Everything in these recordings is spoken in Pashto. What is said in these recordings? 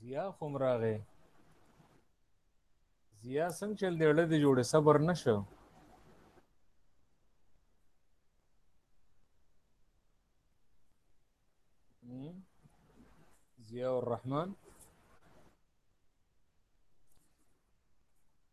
زیا خوم راغې زیا څنګه چل دی ولې جوړه صبر نشو ضياء الرحمن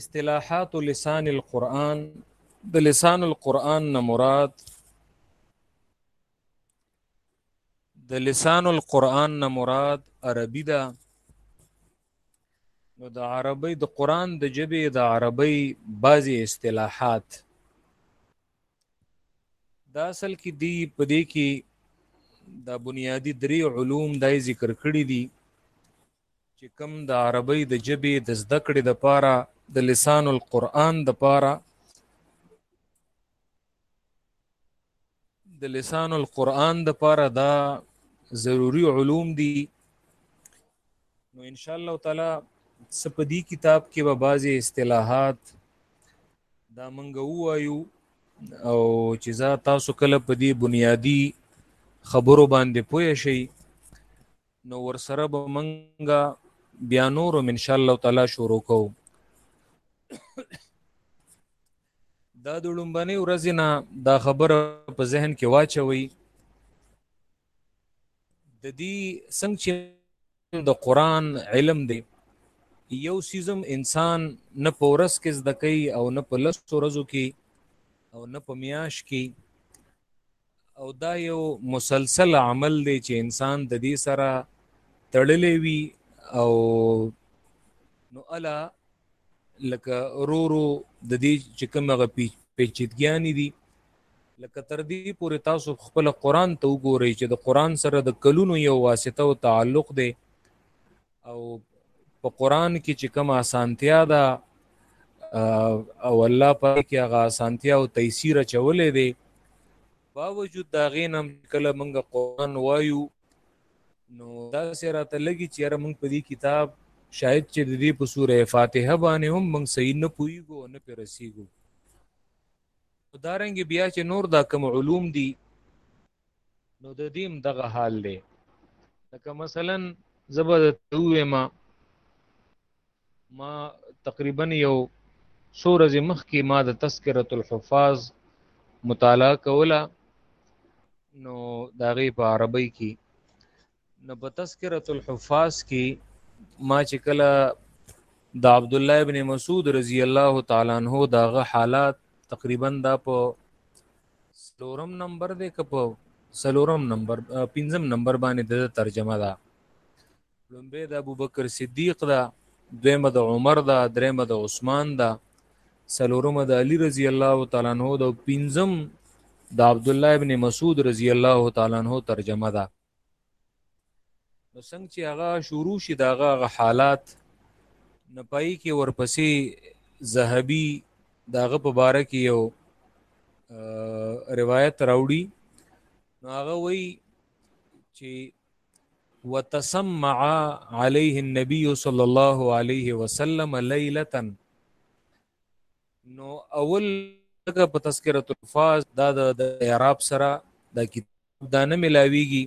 اصطلاحات لسان القرآن د لسان القرآن نه مراد د لسان القرآن نه مراد عربي ده نو د عربی د قرآن د جبې د عربی بعضی اصطلاحات دا اصل کې دی په دې کې دا بنیادی درې علوم دای ذکر کړی دي چې کوم د عربی د جبې د زده کړې د پاره د لسان القرآن د پاره د لسان القرآن د پاره دا ضروری علوم دي نو ان شاء الله تعالی سپدی کتاب کې به بعضی اصطلاحات دا منګ وایو او چې زه تاسو کله په دې بنیادی خبرو باندې پوه شئ نو ورسره به منګه بیا نور ان شاء الله تعالی شروع کوو دا د لومبني ورځې نه دا خبره په ذهن کې واچوي د دې څنګه چې د قران علم دی یو سیزم انسان نه پورس کې زده کوي او نه په لس ورځو کې او نه په میاش کې او دا یو مسلسل عمل دی چې انسان د دې سره تړلې وي او نو الا لکه رو رو د دې چې کوم غ پیچیدګیان دي لکه تر دې پورې تاسو خپل قران ته وګورئ چې د قران سره د کلونو یو واسطه او تعلق دی او په قران کې چې کوم اسانتیا ده او الله پاک کې هغه اسانتیا او تیسیر چولې دي باوجود دا غینم کله موږ قران وایو نو دا سره ته لګي چې را موږ په دې کتاب شاید چې د دې په سوره فاتحه باندې هم موږ صحیح نه پویګو نه پر رسیدو دارنګ بیا چې نور دا کوم علوم دي نو د دې هم دغه حال دی لکه مثلا زبر توې ما ما تقریبا یو څو ورځې مخکې ما د تذکرة الحفاظ مطالعه کوله نو د هغې په عربۍ کې نو په تذکرۃ الحفاظ کې ما چې کله د عبد الله ابن مسعود رضی الله تعالی عنہ داغه حالات تقریبا دا په سلورم نمبر دی که په سلورم نمبر پنځم نمبر باندې د ترجمه ده لومبه د ابوبکر صدیق ده دویمه د عمر ده دریمه د عثمان ده سلورم د علی رضی الله تعالی عنہ د پنځم د عبد الله ابن مسعود رضی الله تعالی عنہ ترجمه ده نو څنګه چې هغه شروع شي دا هغه حالات نه پای کې ورپسې زهبي داغه په باره کې یو روایت راوړي نو هغه وایي چې وتسمع عليه النبي صلى الله عليه وسلم ليله نو اول دغه په تذکرۃ الفاظ دا د اعراب سره د کتاب دا نه ملاویږي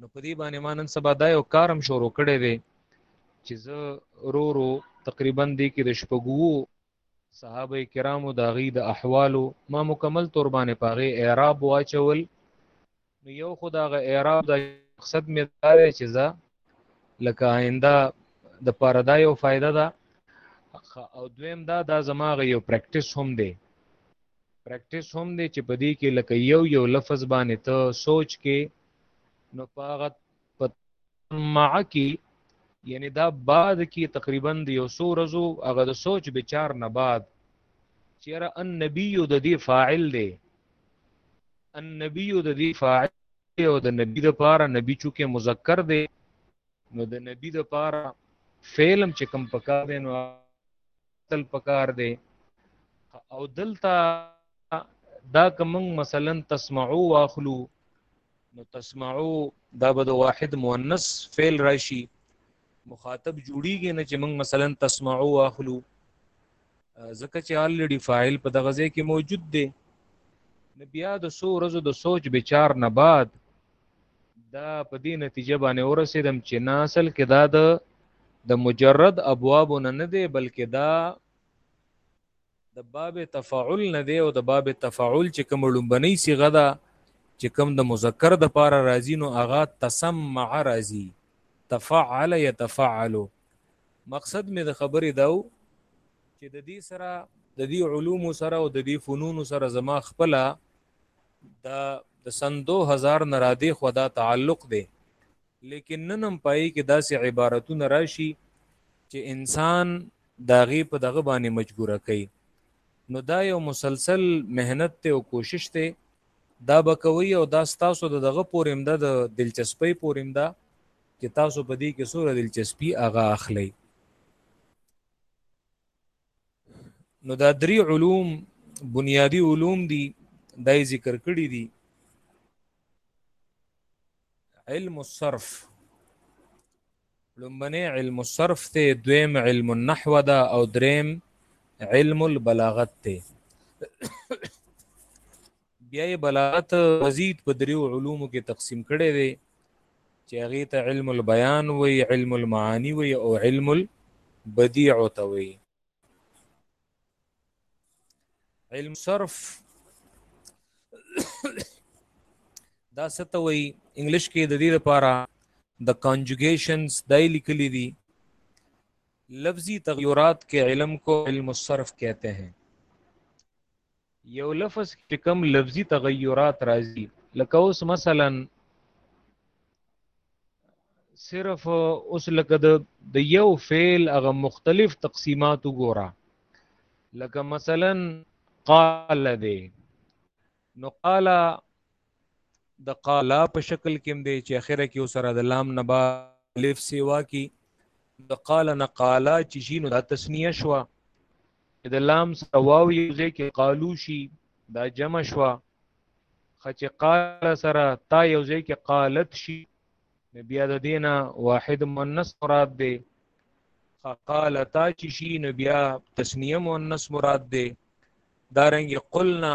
نو په دې باندې ما نن سبا دا یو کار هم شروع کړی دی چې زه رو رو تقریبا دې کې د شپږو صحابه کرامو د هغوی د احوالو ما مکمل طور باندې په هغې اعراب واچول نو یو خو د هغه اعراب د مقصد مې دا دی چې زه لکه آینده د پاره دا یو فایده ده او دویم دا دا زما یو پریکټیس هم دی پریکټیس هم دی چې په دې کې لکه یو یو لفظ باندې ته سوچ کې نو پاغه مع کې یعنی دا بعد کې تقریبا د یو سو رزو هغه د سوچ بچار نه بعد چیرې ان نبی د دې فاعل دی ان نبی د دې فاعل او د نبی د پاره نبی چونکه مذکر دی نو د نبی د پاره فعلم چې کم پکا دی نو تل پکار دی او دلته دا کوم مثلا تسمعو واخلو نو تسمعو دا به د واحد مؤنث فعل راشي مخاطب جوړیږي نه چې موږ مثلا تسمعو واخلو ځکه چې الریډي فاعل په دغه ځای کې موجود دی نو بیا د سو ورځو د سوچ بچار نه بعد دا په دې نتیجه باندې ورسېدم چې نه اصل کې دا د د مجرد ابواب نه نه دی بلکې دا د باب تفاعل نه دی او د باب تفاعل چې کوم لومبنی صيغه ده چې کوم د مذکر د پاره راځي نو هغه تسمع راځي تفعل يتفعل مقصد مې د خبرې دا و چې د دې سره د دې علوم سره او د دې فنون سره زما خپل دا د سن 2000 نه را دی خو دا تعلق دی لیکن نن هم پای کې داسې عبارتونه راشي چې انسان داغي په دغه باندې مجبور کوي نو دا یو مسلسل مهنت ته او کوشش ته دا بکوي او دا ستاسو د دغه پورم ده د دلچسپي پورم ده چې تاسو په دې کې سوره دلچسپي اغا اخلي نو دا درې علوم بنیادی علوم دي دای ذکر کړی دي علم الصرف لمبنه علم الصرف ته دویم علم النحو ده او دریم علم البلاغت ته بیا یې بلاغت مزید په دریو علومو کې تقسیم کړی دی چې هغې ته علم البیان وی علم المعانی وی او علم البدیع ته وی علم صرف دا ست وی انګلیش کې د دې لپاره د کانجوګیشنز دای لیکلي دي لفظي تغیرات کې علم کو علم الصرف کہتے ہیں یو لفظ کې کم لفظي تغیرات راځي لکه اوس مثلا صرف اوس لکه د د یو فعل هغه مختلف تقسیمات وګوره لکه مثلا قال دی نو قال د قالا په شکل کې هم دی چې اخره کې سره د لام نه با الف سیوا کی د قال نه قالا چې شي نو د تسنیه شو د لام سره واو یو ځای کې قالو شي دا جمع شو خچ قال سره تا یو ځای کې قالت شي بیا د دینه واحد مؤنث مراد دی قالتا چې شي نو بیا تسنیه مؤنث مراد دی دارنګ قلنا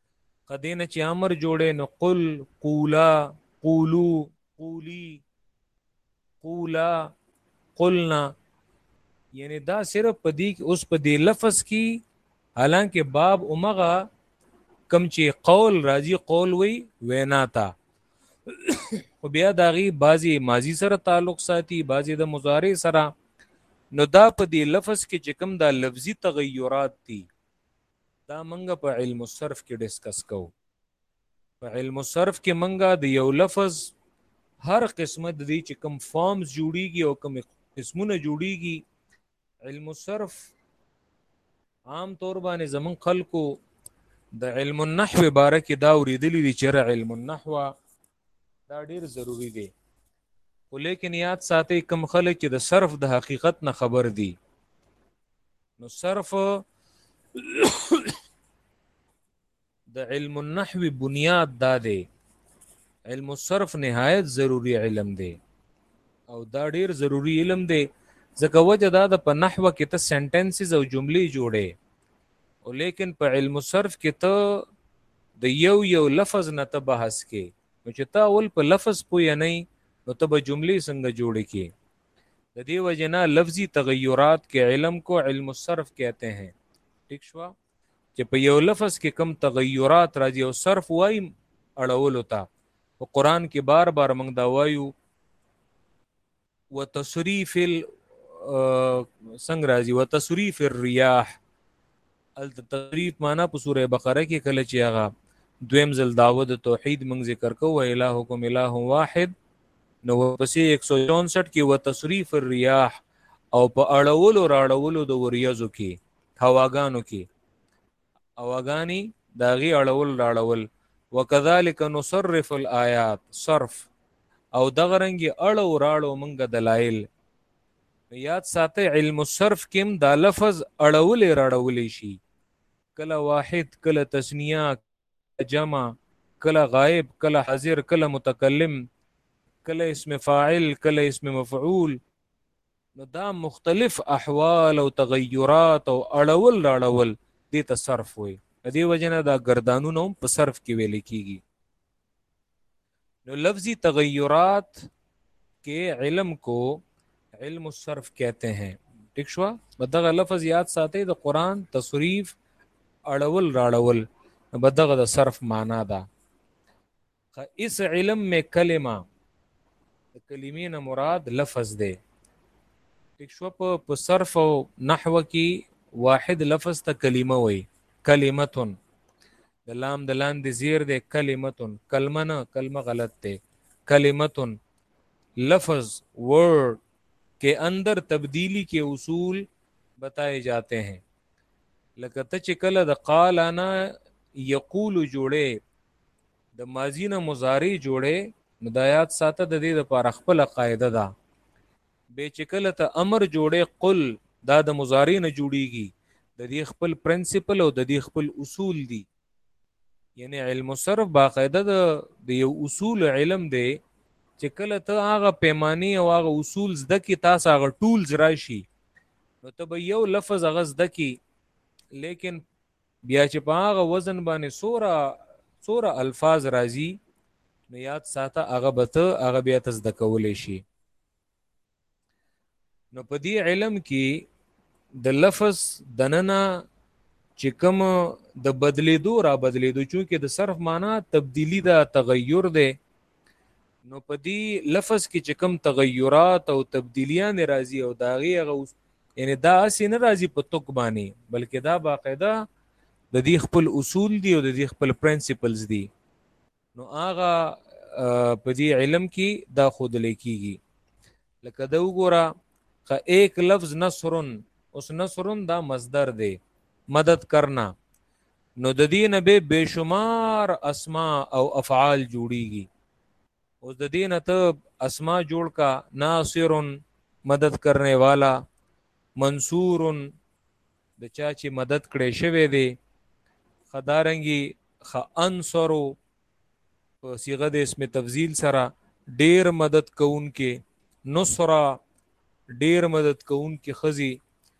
قدینه چې امر جوړې نو قل قولا قولو قولی قولا قلنا یعنی دا صرف په دې کې اوس په دې لفظ کې حالانکه باب اومغه کم چې قول راځي قول وی وینا تا خو بیا داغي بازي ماضی سره تعلق ساتي بازي د مضارع سره نو دا په دې لفظ کې چې کوم دا لفظي تغیرات دي دا منګه په علم الصرف کې ډیسکس کوو په علم الصرف کې منګه د یو لفظ هر قسمه د دې چې کوم فارمز جوړیږي او کوم قسمونه جوړیږي علم الصرف عام طور باندې زمون خلکو د علم النحو باره کې دا ورېدلې دي چې علم النحو دا ډیر ضروری دی خو لیکن یاد ساتي کم خلک چې د صرف د حقیقت نه خبر دي نو صرف د علم النحو بنیاد دا دی علم الصرف نهایت ضروری علم دی او دا ډیر ضروری علم دی ځکه وجه دا د په نحوه کې ته سنټنسز او جملې جوړې او لیکن په علم الصرف کې ته د یو یو لفظ نه ته بحث کې نو چې تا اول په لفظ پوی نه نو ته به جملې څنګه جوړې کې د دې وجنا لفظي تغیرات کې علم کو علم الصرف کہتے ہیں ٹھیک شو چې په یو لفظ کې کم تغیرات راځي او صرف وای اړول تا په قران کې بار بار موږ دا وایو وتصریف ال څنګه راځي وتصریف الرياح ال تصریف معنا په سوره بقره کې کله چې هغه دویم ځل داوه د توحید موږ ذکر کوو الہکم الہ واحد نو پسې 164 کې وتصریف الرياح او په اړولو راړولو د وریاضو کې هواګانو کې اواګانی داغي اړول راړول وکذالک نصرف الآیات صرف او دغه رنګ اړو راړو منګه دلایل یاد ساته علم الصرف کم دا لفظ اړول راړول شي کله واحد کله تسنیه جمع کله غائب کله حاضر کله متکلم کله اسم فاعل کله اسم مفعول نو دا مختلف احوال او تغیرات او اړول راړول دې ته صرف وي د دې وجنه دا گردانونه هم په صرف کې ویل کیږي نو لفظي تغیرات کې علم کو علم الصرف کہتے ہیں ٹھیک شو بدغه لفظ یاد ساتي د قران تصریف اړول راړول بدغه د صرف معنا ده خه اس علم میں کلمه د کلمې نه مراد لفظ دی ټیک شو په صرف او نحو کې واحد لفظ ته کلمه وای کلمتون د لام د لاندې زیر دی کلمتون کلمه نه کلمه غلط دی کلمتون لفظ ورډ کې اندر تبدیلی کې اصول بتائے جاتے ہیں لکه ته چې کله د قال انا یقول جوړې د ماضی نه مضارع جوړې نو د آیات ساته د دې لپاره خپل قاعده ده به چې کله ته امر جوړې قل دا د مضارع نه جوړیږي د دې خپل پرنسپل او د دې خپل اصول دي یعنی علم صرف باقاعده د یو اصول علم دی چې کله ته هغه پیمانه او هغه اصول زده کی تاسو هغه ټولز راشي نو ته به یو لفظ هغه زده کی لیکن بیا چې په هغه وزن باندې سوره سوره الفاظ راځي نو یاد ساته هغه به ته هغه بیا ته زده کولی شي نو په دې علم کې د لفظ دننه چې کوم د بدلیدو را بدلیدو چونکه د صرف معنا تبدیلی دا تغیر ده نو په دې لفظ کې چې کوم تغیرات او تبدیلیان راځي او داغه هغه یعنی دا اسی نه راځي په توک باندې بلکې دا باقاعده د دې خپل اصول دي او د دې خپل پرنسپلز دي نو هغه په دې علم کې دا خود لیکيږي لکه دا وګوره خ ایک لفظ نصرن اوس نصرن دا مصدر دی مدد کرنا نو د دې نه به بشمار اسماء او افعال جوړيږي اوس د دې نه ته اسما جوړ کا ناصر مدد کرنے والا منصور د چا چې مدد کړې شوی دی خدارنګي خ انصرو په صيغه د اسم تفضیل سره ډیر مدد کوونکې نصرا ډیر مدد کوونکې خزي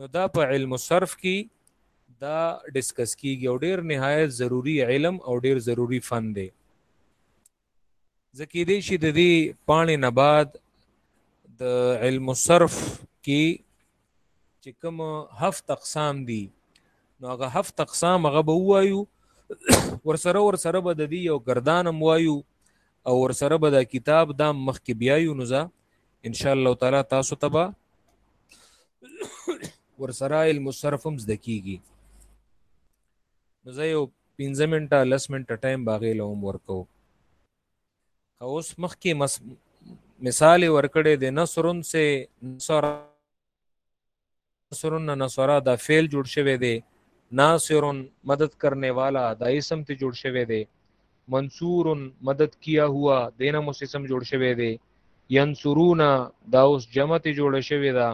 نو دا په علم صرف کی دا ډیسکس کیږي او ډیر نهایت ضروری علم او ډیر ضروری فن دی ځکه دې شي د دې پانی نه بعد د علم صرف کی چې کوم هفت اقسام دي نو هغه هفت اقسام هغه به وایو ورسره ورسره به د دې یو گردانم وایو او ورسره به د کتاب دا مخ کې بیایو نو ځکه ان شاء الله تعالی تاسو ته به ورسره علم صرف هم زده کیږي نو زه یو 15 منټه 10 منټه ټایم باغې لوم ورکو او اوس مخکې مس... مثال ورکړې د نصرن سے نصر ناصرن نه نصرا دا فعل جوړ شوی دی ناصرن مدد کرنے والا دا اسم ته جوړ شوی دی منصور مدد کیا ہوا دینه مو اسم جوړ شوی دی ینصرونا دا اوس جمع ته جوړ شوی دا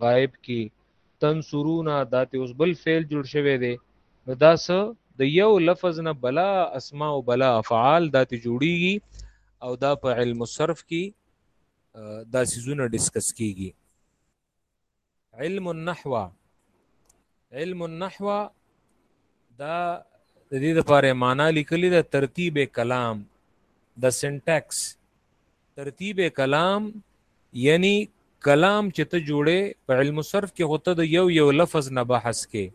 غائب کی تنصرونا دا ته اوس بل فعل جوړ شوی دی نو دا څه د یو لفظ نه بلا اسماء او بلا افعال دا ته جوړیږي او دا په علم الصرف کې دا سيزونه ډیسکس کیږي علم النحو علم النحو دا د دې لپاره معنا لیکلې ده ترتیب کلام د سنټیکس ترتیب کلام یعنی کلام چې ته جوړې په علم صرف کې هوته د یو یو لفظ نه بحث کې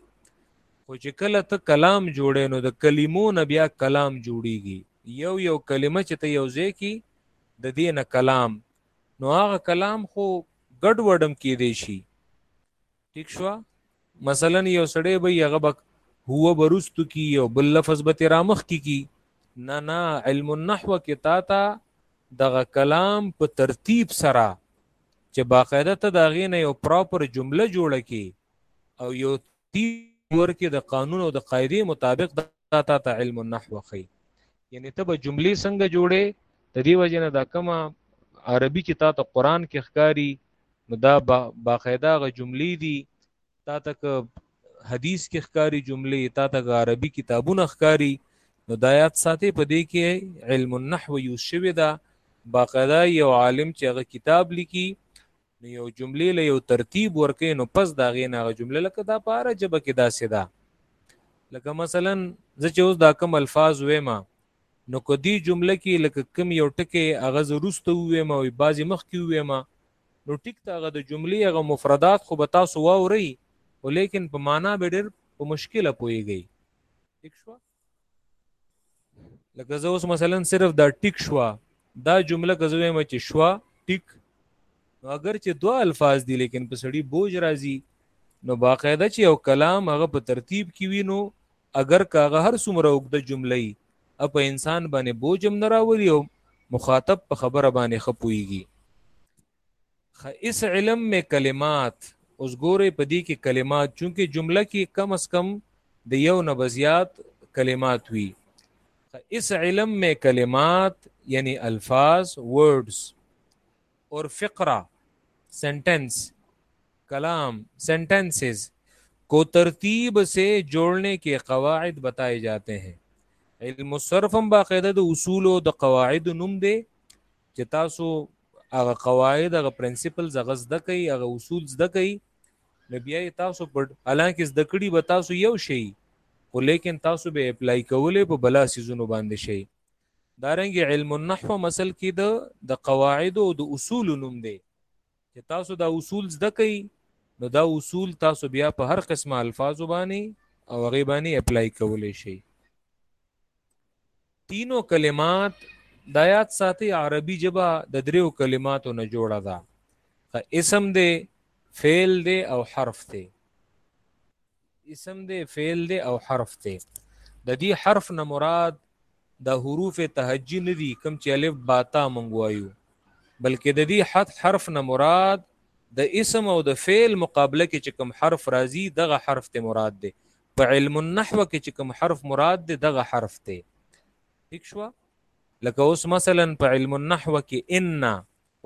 خو چې کله ته کلام جوړې نو د کلمو نه بیا کلام جوړیږي یو یو کلمه چې ته یو ځای کې د دې نه کلام نو هغه کلام خو ګډ وډم کې دی شي ټیک شو مثلا یو سړی به یغه بک هو برستو کی یو بل لفظ به تیرامخ کی کی نه نه علم النحو کې تا ته دغه کلام په ترتیب سره چې باقاعده ته دا غینه یو پراپر جمله جوړه کی او یو تی ورکې د قانون او د قاعده مطابق دا تا ته علم النحو خي یعنی ته به جملې څنګه جوړې د دې وجه نه دا کومه عربي چې تا ته قران کې ښکاری نو دا با باقاعده غ جملې دي تا ته حدیث کې ښکاری جملې تا ته عربي کتابونه ښکاری نو دا یاد ساتي په دې کې علم النحو یو شوی دا باقاعده یو عالم چې هغه کتاب لیکي نو یو جملې له یو ترتیب ورکې نو پس دا غې نه جمله لکه دا په هر جبه کې داسې ده لکه مثلا زه چې اوس دا کم الفاظ وېما نو کو دې جمله کې لکه کم یو ټکی هغه زروسته وېما او بعضی مخ کې وېما نو ټیک ته هغه د جملې هغه مفردات خو به تاسو واوري ولیکن په معنا به ډېر په مشکله پويږي ٹھیک شو لکه زه اوس مثلا صرف دا ټیک شوا دا جمله که زه وایم چې شوا ټیک نو اگر چې دوه الفاظ دي لیکن په سړی بوج راځي نو باقاعده چې یو کلام هغه په ترتیب کې وي نو اگر کاغه هر څومره وګد جمله ای په انسان باندې بوجم نه راولي او مخاطب په خبره باندې خپويږي خه اس علم مې کلمات اوس ګورې په دې کې کلمات چونکه جمله کې کم اس کم د یو نه بزیات کلمات وي خه اس علم مې کلمات یعنی الفاظ ورډز اور فقره سنټنس کلام سنټنسز کو ترتیب سے جوڑنے کے قواعد بتائے جاتے ہیں علم الصرف هم باقاعده د اصول او د قواعد نوم دی چې تاسو هغه قواعد هغه پرنسپلز هغه زده کوي هغه اصول زده کوي نو بیا تاسو په الانکه زده کړي به تاسو یو شي خو لیکن تاسو به اپلای کولې په بلا سيزونو باندې شي دارنګ علم النحو مسل کې د د قواعد او د اصول نوم دی چې تاسو دا اصول زده کړئ نو دا اصول تاسو بیا په هر قسمه الفاظو باندې او غیبانی اپلای کولې شي تینو کلمات دا یاد ساتي عربي جبا د دریو کلماتو نه جوړه ده اسم دی فعل دی او حرف دی اسم دی فعل دی او حرف دی د دې حرف نه مراد د حروف تهجی نه دي کم چې الف با تا مونږ وایو بلکې د دې حد حرف نه مراد د اسم او د فعل مقابله کې چې کم حرف راځي دغه حرف ته مراد دی په علم النحو کې چې کوم حرف مراد دی دغه حرف دی ٹھیک شو لکه اوس مثلا په علم النحو کې ان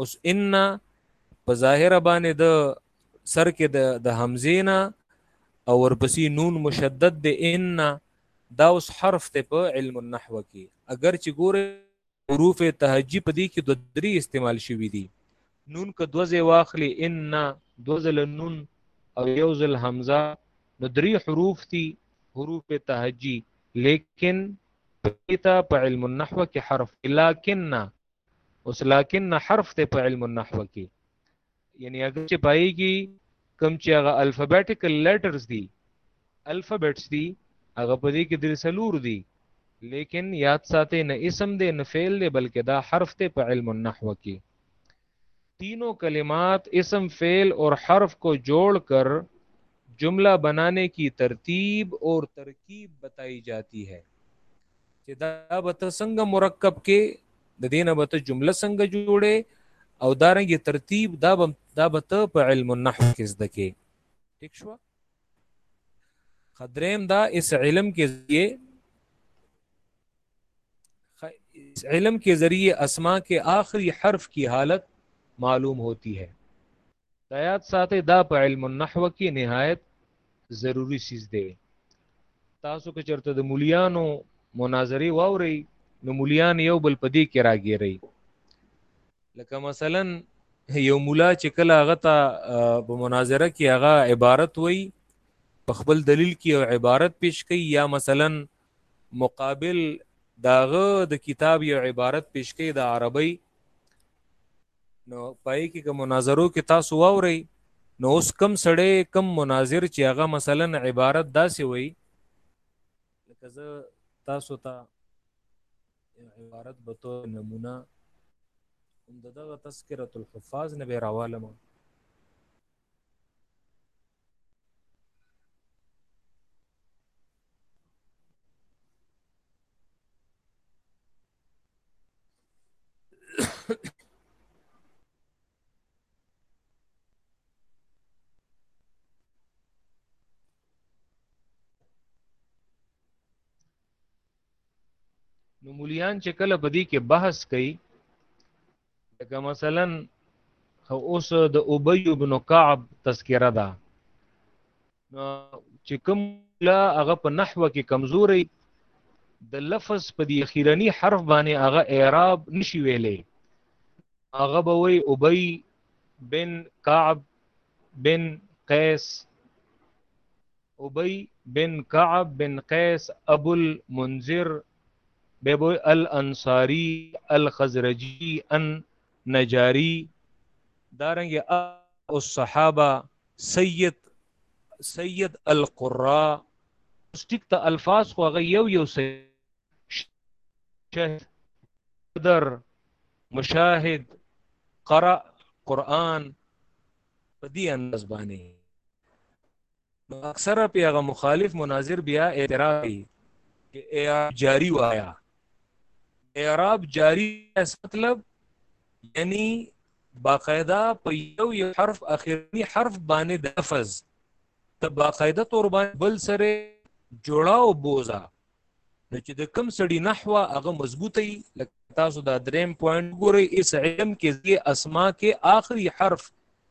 اوس ان په ظاهر باندې د سر کې د د حمزه نه او ورپسې نون مشدد د ان دا اوس حرف ته په علم النحو کې اگر چې ګوره حروف تهجی په دې کې دوه درې استعمال شوي دي نون که دوه ځای واخلي ان دوه ځله نون او یو ځل همزه نو درې حروف دي حروف تهجی لیکن پیتا په علم النحو کې حرف لکن اوس لکن حرف ته په علم النحو کې یعنی هغه چې پای کې کم چې هغه الفابیټیکل لیټرز دي الفابیټس دي هغه په دې کې د سلور دي لیکن یاد ساته نه اسم دی نه فعل دی بلکې دا حرف ته په علم النحو کې تینوں کلمات اسم فعل اور حرف کو جوڑ کر جمله بنانې کی ترتیب اور ترکیب بتائی جاتی ہے چې دا به ته څنګه مرکب کې د دینه به ته جمله څنګه جوړې او دارنګ ترتیب دا به دا به ته په علم النحو کې زده کې ټیک شو خدریم دا اس علم کې زیه علم کے ذریعے اسما کے آخری حرف کی حالت معلوم ہوتی ہے دایات ساتھ دا په علم النحو کې نهایت ضروری سیز دی تاسو که چرته د مولیانو مناظری واوري نو مولیان یو بل پدی کې راګیری لکه مثلا یو مولا چې کله هغه ته په مناظره کې هغه عبارت وای په خپل دلیل کې یو عبارت پیش کوي یا مثلا مقابل د هغه د کتاب یو عبارت پیش کوي د عربی نو پای کې کوم مناظرو کې تاسو واورئ نو اوس کم سړی کم مناظر چې هغه مثلا عبارت داسې وي لکه زه تاسو ته عبارت به تو نمونه هم دغه تذکرۃ الحفاظ نه به راوالم نو مولیان چې کله بدی کې بحث کوي لکه مثلا اوس د ابي بن کعب تذکره ده چې کوم لا هغه په نحو کې کمزوري د لفظ په دی اخیرنی حرف باندې هغه اعراب نشي ویلې هغه به وي ابي بن کعب بن قیس ابي بن کعب بن قیس ابو المنذر به به الانصاری الخزرجی ان نجاری دارنګ الصحابه سید سید القراء ټیک ته الفاظ خو هغه یو یو شهد در مشاهد قرأ قرآن په دې انداز باندې نو اکثره په هغه مخالف مناظر بیا اعتراض کوي چې اعراب جاری وایا اعراب جاری مطلب یعنی باقاعده په یو یو حرف اخیری حرف باندې د لفظ ته باقاعده تور باندې بل سره جوړا او بوزا نو چې د کم سړی نحوه هغه مضبوطی لکه تاسو دا دریم پوینټ ګورئ اس علم کې زی اسما کې آخري حرف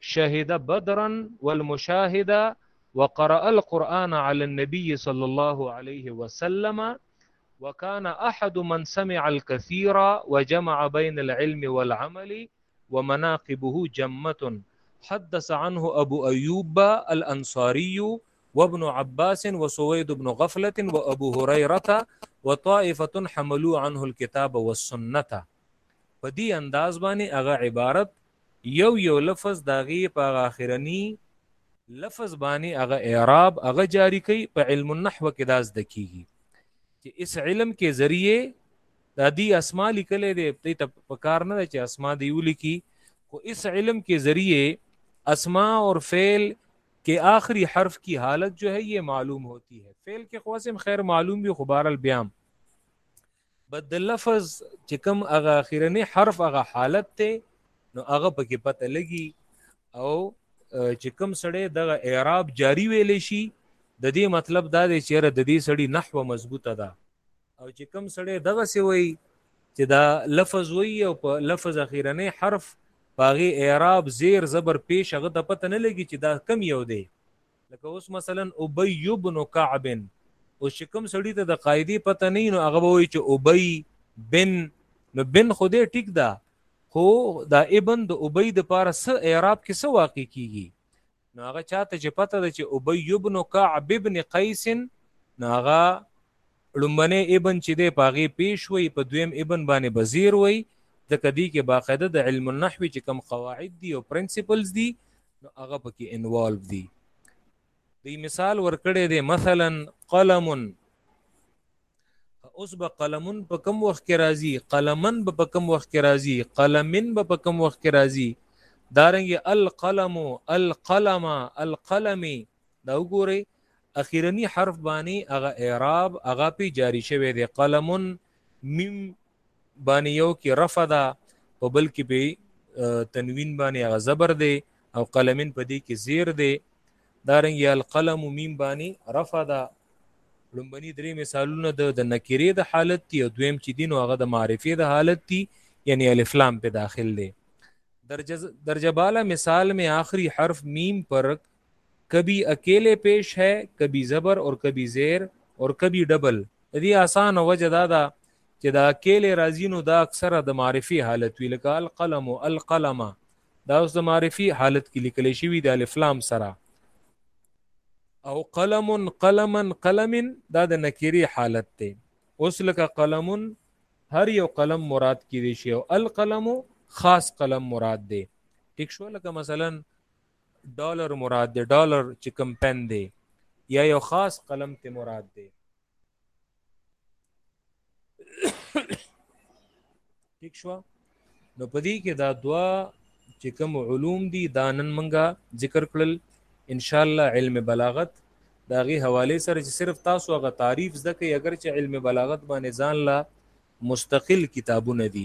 شهد بدرا والمشاهد وقرأ القرآن على النبي صلى الله عليه وسلم وكان أحد من سمع الكثير وجمع بين العلم والعمل ومناقبه جمة حدث عنه أبو أيوب الأنصاري وابن عباس وسويد بن غفلة وأبو هريرة وطائفة حملوا عنه الكتاب والسنة په دې انداز باندې هغه عبارت يو يو لفظ داغي په هغه اخرني لفظ باندې هغه اعراب هغه جاری کوي په علم النحو کې داس دکیږي چې اس علم کې ذریعه دا دی اسماء لیکلې دي ته ته په کار نه چې اسماء دی ولیکي خو اس علم کې ذریعے اسماء اور فعل کے آخری حرف کی حالت جو ہے یہ معلوم ہوتی ہے فعل کے خواسم خیر معلوم بھی خبار البیام بد د لفظ چې کوم هغه اخیرنی حرف هغه حالت ته نو هغه پکې پته لګي او چې کوم سړی دغه اعراب جاری ویل شي د دې مطلب دا دی چې د دې سړی نحوه مضبوطه ده او چې کوم سړی دغه سی وای چې دا لفظ وای او په لفظ اخیرنه حرف پاغي اعراب زیر زبر پیش هغه د پته نه لګي چې دا کم یو دی لکه اوس مثلا ابي بن كعب او چې کوم سړی ته د قاعده پته نه نو هغه وایي چې ابي بن نو بن خو دې ټیک ده خو دا ابن د ابي د پاره س اعراب کې څه واقع کیږي نو هغه چاته چې پته ده چې ابي بن كعب بن قيس نو هغه لومبنه ابن چې دی پاغي پیش وي په دویم ابن باندې بزیر وي د کدی کې باقاعده د علم النحو چې کم قواعد دي او پرنسپلز دي نو هغه پکې انوالو دي دی مثال ورکړی دی مثلا قلم اوس به قلمون په کم وخت کې راځي قلمن به په کم وخت کې راځي قلمن به په کم وخت کې راځي دارنګ القلم القلم القلم دا وګورئ اخیرنی حرف باندې هغه اعراب هغه پی جاری شوی دی قلمن میم باندې یو کې رفع ده په بل کې به تنوین باندې هغه زبر دی او قلمین په دې کې زیر دی دارنګ یا القلم میم باندې رفع ده لومبني درې مثالونه د د نکری د حالت دی او دویم چې دین او هغه د معرفه د حالت دی یعنی الف لام په داخل دی درجه درجه بالا مثال میں آخری حرف میم پر کبي اکیلې پیش هې کبي زبر اور کبي زیر اور کبي ډبل د دې اسانه وجه دا ده چې دا اکیلې راځي نو دا اکثره د معرفي حالت وي لکه القلم القلم دا اوس د معرفي حالت کې لیکل شوی د الف لام سره او قلم قلما قلم دا د نکری حالت ته اوس لکه قلم هر یو قلم مراد کیدی شي او القلم خاص قلم مراد دی ټیک شو لکه مثلا ډالر مراد دی ډالر چې کم پن دی یا یو خاص قلم ته مراد دی ٹھیک شو نو پدې کې دا دوا چې کوم علوم دي دا نن منګه ذکر کړل ان شاء الله علم بلاغت دا غي حواله سره چې صرف تاسو هغه تعریف زده کوي اگر چې علم بلاغت باندې ځان لا مستقل کتابونه دي